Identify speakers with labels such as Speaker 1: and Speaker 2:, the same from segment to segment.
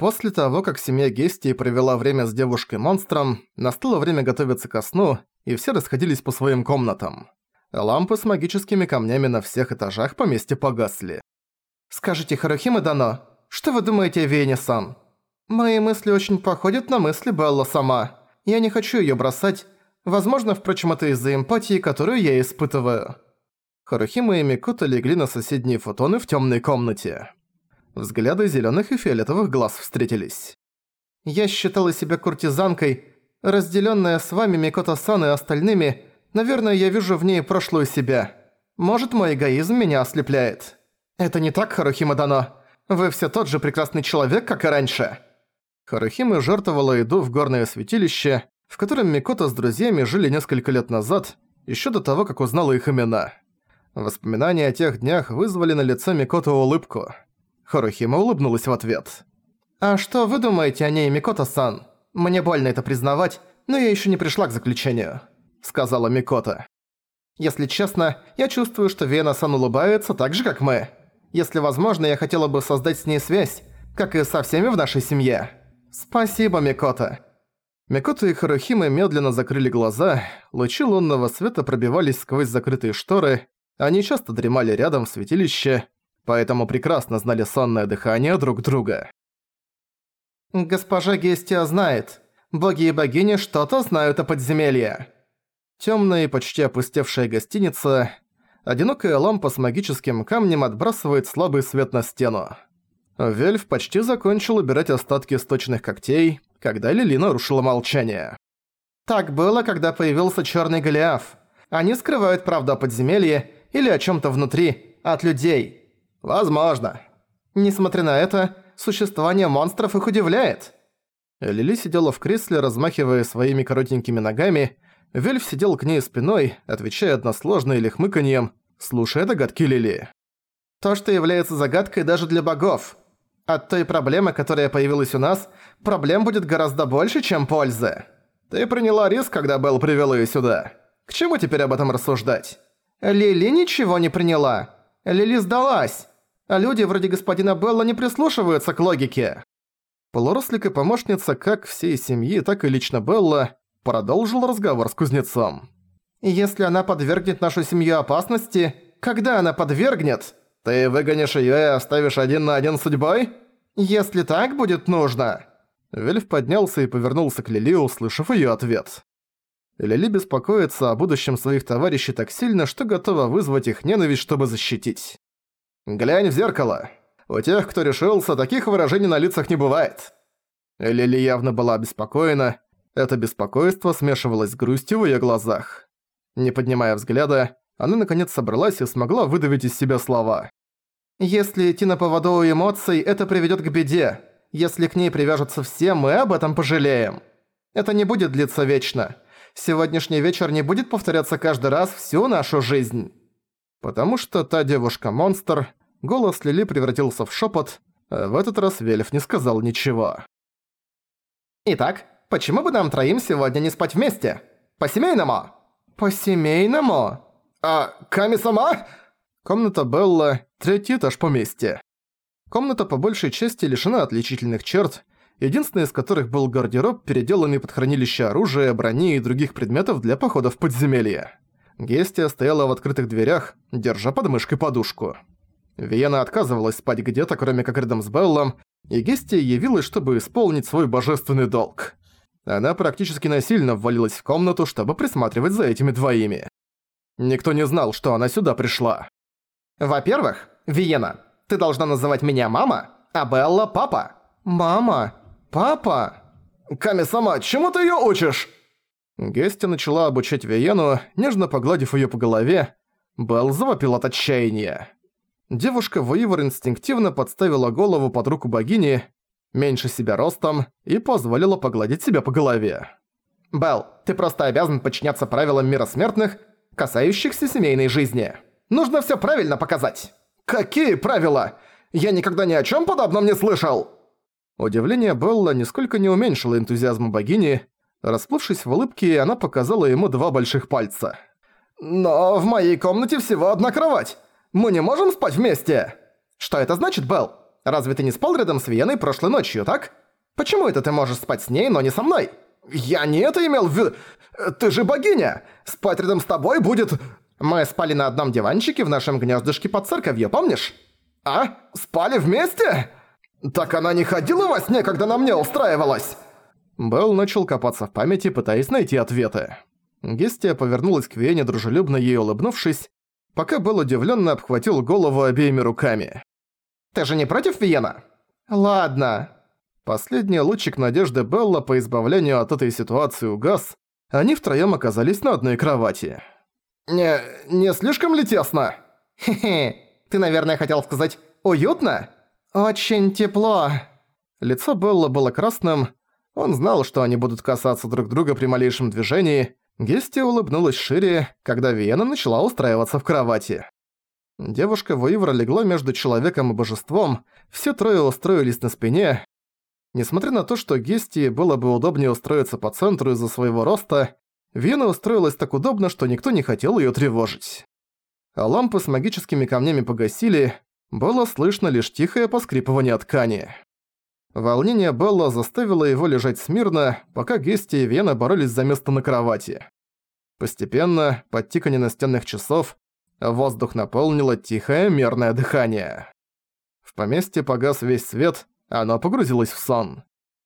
Speaker 1: После того, как семья Гестии провела время с девушкой-монстром, настало время готовиться ко сну, и все расходились по своим комнатам. Лампы с магическими камнями на всех этажах поместья погасли. «Скажите, Харухима Дано, что вы думаете о Вене-сан?» «Мои мысли очень походят на мысли Белла сама. Я не хочу её бросать. Возможно, впрочем, это из-за эмпатии, которую я испытываю». Харухима и Микута легли на соседние фотоны в тёмной комнате. Взгляды зелёных и фиолетовых глаз встретились. «Я считала себя куртизанкой, разделённая с вами Микото-сан и остальными, наверное, я вижу в ней прошлую себя. Может, мой эгоизм меня ослепляет. Это не так, Харухима Дано. Вы всё тот же прекрасный человек, как и раньше». Харухима жертвовала еду в горное святилище, в котором Микото с друзьями жили несколько лет назад, ещё до того, как узнала их имена. Воспоминания о тех днях вызвали на лице Микото улыбку. Харухима улыбнулась в ответ. «А что вы думаете о ней, Микото-сан? Мне больно это признавать, но я ещё не пришла к заключению», — сказала Микото. «Если честно, я чувствую, что Вена-сан улыбается так же, как мы. Если возможно, я хотела бы создать с ней связь, как и со всеми в нашей семье. Спасибо, Микото». Микото и Харухима медленно закрыли глаза, лучи лунного света пробивались сквозь закрытые шторы, они часто дремали рядом в святилище, поэтому прекрасно знали сонное дыхание друг друга. «Госпожа Гестия знает. Боги и богини что-то знают о подземелье». Тёмная и почти опустевшая гостиница. Одинокая лампа с магическим камнем отбрасывает слабый свет на стену. Вельф почти закончил убирать остатки сточных когтей, когда Лили нарушила молчание. «Так было, когда появился Чёрный Голиаф. Они скрывают правду о подземелье или о чём-то внутри, от людей. Возможно. Несмотря на это, существование монстров их удивляет. Лили сидела в кресле, размахивая своими коротенькими ногами. Вельф сидел к ней спиной, отвечая односложно или хмыканьем, слушая догадки Лили. То, что является загадкой даже для богов. От той проблемы, которая появилась у нас, проблем будет гораздо больше, чем пользы. Ты приняла риск, когда Белл привел её сюда. К чему теперь об этом рассуждать? Лили ничего не приняла. Лили сдалась а люди вроде господина Белла не прислушиваются к логике. Полурослик и помощница как всей семьи, так и лично Белла продолжил разговор с кузнецом. «Если она подвергнет нашу семью опасности, когда она подвергнет, ты выгонишь её и оставишь один на один судьбой? Если так будет нужно». Вельф поднялся и повернулся к Лили, услышав её ответ. Лили беспокоится о будущем своих товарищей так сильно, что готова вызвать их ненависть, чтобы защитить. «Глянь в зеркало. У тех, кто решился, таких выражений на лицах не бывает». Лили явно была обеспокоена. Это беспокойство смешивалось с грустью в её глазах. Не поднимая взгляда, она наконец собралась и смогла выдавить из себя слова. «Если идти на поводу у эмоций, это приведёт к беде. Если к ней привяжутся все, мы об этом пожалеем. Это не будет длиться вечно. Сегодняшний вечер не будет повторяться каждый раз всю нашу жизнь». Потому что та девушка-монстр, голос Лили превратился в шепот, а в этот раз Вельф не сказал ничего. «Итак, почему бы нам троим сегодня не спать вместе? По-семейному?» «По-семейному?» «А, Ками-сама?» Комната Белла, третий этаж поместья. Комната по большей части лишена отличительных черт, единственный из которых был гардероб, переделанный под хранилище оружия, брони и других предметов для похода в подземелье. Гестия стояла в открытых дверях, держа под мышкой подушку. Виена отказывалась спать где-то, кроме как рядом с Беллом, и Гестия явилась, чтобы исполнить свой божественный долг. Она практически насильно ввалилась в комнату, чтобы присматривать за этими двоими. Никто не знал, что она сюда пришла. «Во-первых, Виена, ты должна называть меня мама, а Белла – папа». «Мама? Папа?» «Ками-сама, чему ты её учишь?» Гестя начала обучать Виену, нежно погладив её по голове. Белл завопил от отчаяния. Девушка Воивор инстинктивно подставила голову под руку богини, меньше себя ростом, и позволила погладить себя по голове. «Белл, ты просто обязан подчиняться правилам мира смертных, касающихся семейной жизни. Нужно всё правильно показать». «Какие правила? Я никогда ни о чём подобном не слышал!» Удивление Белла нисколько не уменьшило энтузиазма богини, Расплывшись в улыбке, она показала ему два больших пальца. «Но в моей комнате всего одна кровать. Мы не можем спать вместе!» «Что это значит, Белл? Разве ты не спал рядом с Веной прошлой ночью, так? Почему это ты можешь спать с ней, но не со мной? Я не это имел в виду. Ты же богиня! Спать рядом с тобой будет... Мы спали на одном диванчике в нашем гнездышке под церковью, помнишь? А? Спали вместе? Так она не ходила во сне, когда на мне устраивалась? Белл начал копаться в памяти, пытаясь найти ответы. Гестия повернулась к Вене, дружелюбно ей улыбнувшись, пока Белл удивленно обхватил голову обеими руками. «Ты же не против Виена?» «Ладно». Последний лучик надежды Белла по избавлению от этой ситуации угас, они втроём оказались на одной кровати. «Не... не слишком ли тесно?» «Хе-хе, ты, наверное, хотел сказать «уютно»?» «Очень тепло». Лицо Белла было красным, он знал, что они будут касаться друг друга при малейшем движении, Гестия улыбнулась шире, когда Виена начала устраиваться в кровати. Девушка Воивра легла между человеком и божеством, все трое устроились на спине. Несмотря на то, что Гестии было бы удобнее устроиться по центру из-за своего роста, Вена устроилась так удобно, что никто не хотел её тревожить. А лампы с магическими камнями погасили, было слышно лишь тихое поскрипывание ткани. Волнение Белла заставило его лежать смирно, пока Гести и Вена боролись за место на кровати. Постепенно, под тиканье настенных часов, воздух наполнило тихое мерное дыхание. В поместье погас весь свет, оно погрузилось в сон.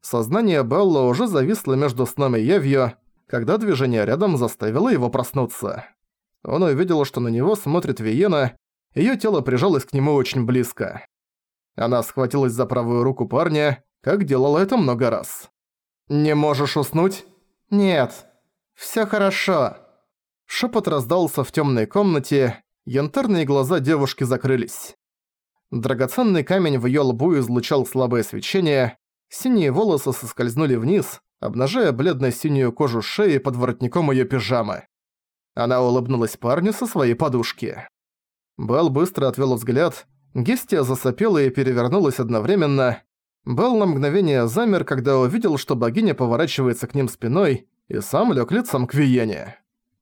Speaker 1: Сознание Белла уже зависло между сном и явью, когда движение рядом заставило его проснуться. Он увидел, что на него смотрит Виена, её тело прижалось к нему очень близко. Она схватилась за правую руку парня, как делала это много раз. «Не можешь уснуть?» «Нет. Всё хорошо». Шепот раздался в тёмной комнате, янтарные глаза девушки закрылись. Драгоценный камень в её лбу излучал слабое свечение, синие волосы соскользнули вниз, обнажая бледно-синюю кожу шеи под воротником её пижамы. Она улыбнулась парню со своей подушки. Белл быстро отвел взгляд, Гестия засопела и перевернулась одновременно. Белл на мгновение замер, когда увидел, что богиня поворачивается к ним спиной, и сам лег лицом к Виене.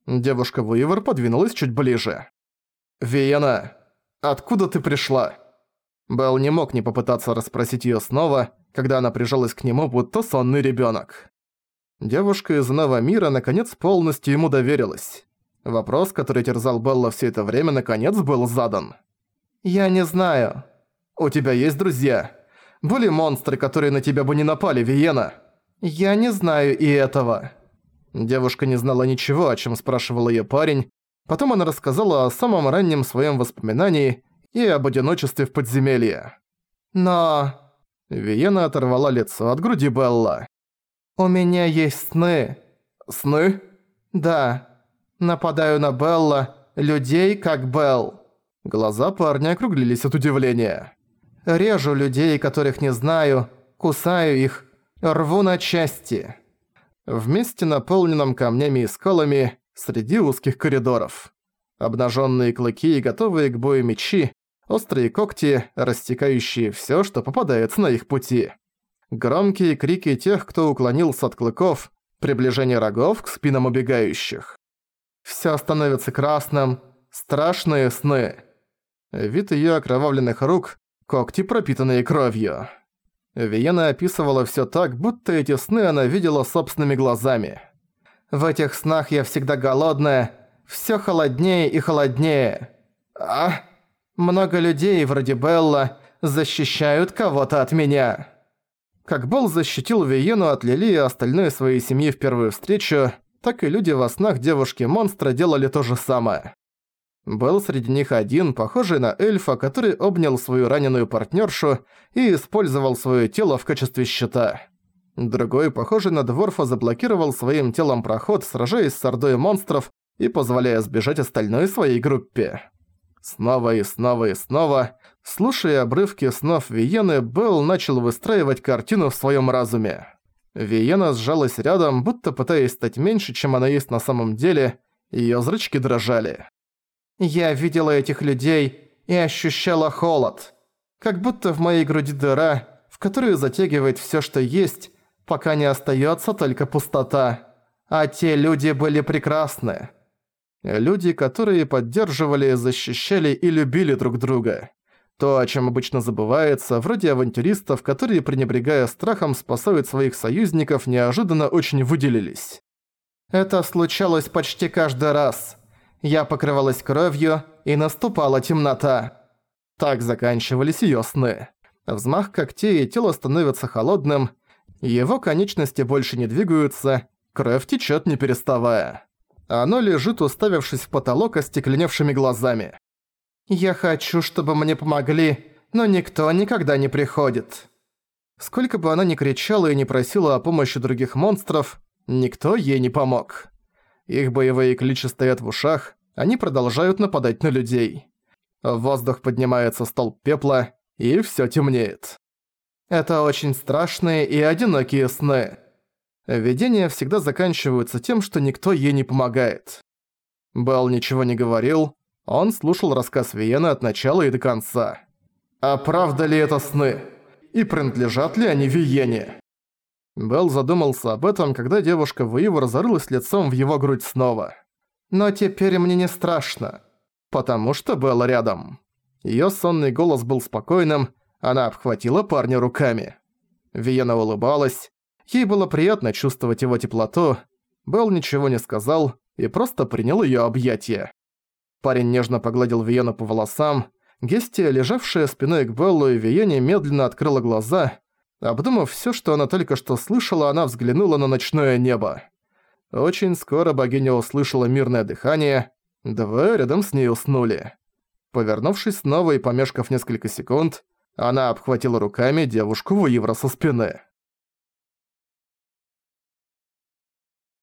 Speaker 1: Девушка Вуивер подвинулась чуть ближе. «Виена, откуда ты пришла?» Белл не мог не попытаться расспросить её снова, когда она прижалась к нему, будто сонный ребёнок. Девушка из иного мира наконец полностью ему доверилась. Вопрос, который терзал Белла все это время, наконец был задан. «Я не знаю. У тебя есть друзья? Были монстры, которые на тебя бы не напали, Виена?» «Я не знаю и этого». Девушка не знала ничего, о чем спрашивал ее парень. Потом она рассказала о самом раннем своем воспоминании и об одиночестве в подземелье. «Но...» Виена оторвала лицо от груди Белла. «У меня есть сны». «Сны?» «Да. Нападаю на Белла, людей как Белл». Глаза парня округлились от удивления. «Режу людей, которых не знаю, кусаю их, рву на части». В месте, наполненном камнями и скалами, среди узких коридоров. Обнаженные клыки и готовые к бою мечи, острые когти, растекающие все, что попадается на их пути. Громкие крики тех, кто уклонился от клыков, приближение рогов к спинам убегающих. Все становится красным, страшные сны. Вид её окровавленных рук, когти пропитанные кровью. Виена описывала всё так, будто эти сны она видела собственными глазами. «В этих снах я всегда голодная, всё холоднее и холоднее. А? Много людей, вроде Белла, защищают кого-то от меня». Как Белл защитил Виену от Лили и остальной своей семьи в первую встречу, так и люди во снах девушки-монстра делали то же самое. Был среди них один, похожий на эльфа, который обнял свою раненую партнершу и использовал свое тело в качестве щита. Другой, похожий на Дворфа, заблокировал своим телом проход, сражаясь с ордой монстров и позволяя сбежать остальной своей группе. Снова и снова и снова, слушая обрывки снов Виены, Белл начал выстраивать картину в своем разуме. Виена сжалась рядом, будто пытаясь стать меньше, чем она есть на самом деле, ее зрачки дрожали. Я видела этих людей и ощущала холод. Как будто в моей груди дыра, в которую затягивает всё, что есть, пока не остаётся только пустота. А те люди были прекрасны. Люди, которые поддерживали, защищали и любили друг друга. То, о чем обычно забывается, вроде авантюристов, которые, пренебрегая страхом, спасают своих союзников, неожиданно очень выделились. Это случалось почти каждый раз. Я покрывалась кровью, и наступала темнота. Так заканчивались её сны. Взмах когтей, и тело становится холодным, его конечности больше не двигаются, кровь течёт не переставая. Оно лежит, уставившись в потолок остекленевшими глазами. «Я хочу, чтобы мне помогли, но никто никогда не приходит». Сколько бы она ни кричала и не просила о помощи других монстров, никто ей не помог. Их боевые кличи стоят в ушах, они продолжают нападать на людей. В воздух поднимается столб пепла, и всё темнеет. Это очень страшные и одинокие сны. Видения всегда заканчиваются тем, что никто ей не помогает. Белл ничего не говорил, он слушал рассказ Виены от начала и до конца. А правда ли это сны? И принадлежат ли они Виене? Белл задумался об этом, когда девушка в Иво разорылась лицом в его грудь снова. «Но теперь мне не страшно, потому что Белл рядом». Её сонный голос был спокойным, она обхватила парня руками. Виена улыбалась, ей было приятно чувствовать его теплоту. Белл ничего не сказал и просто принял её объятия. Парень нежно погладил Виену по волосам. Гестия, лежавшая спиной к Беллу и Виене, медленно открыла глаза. Обдумав всё, что она только что слышала, она взглянула на ночное небо. Очень скоро богиня услышала мирное дыхание. Двое рядом с ней уснули. Повернувшись снова и помешкав несколько секунд, она обхватила руками девушку Вуивра со спины.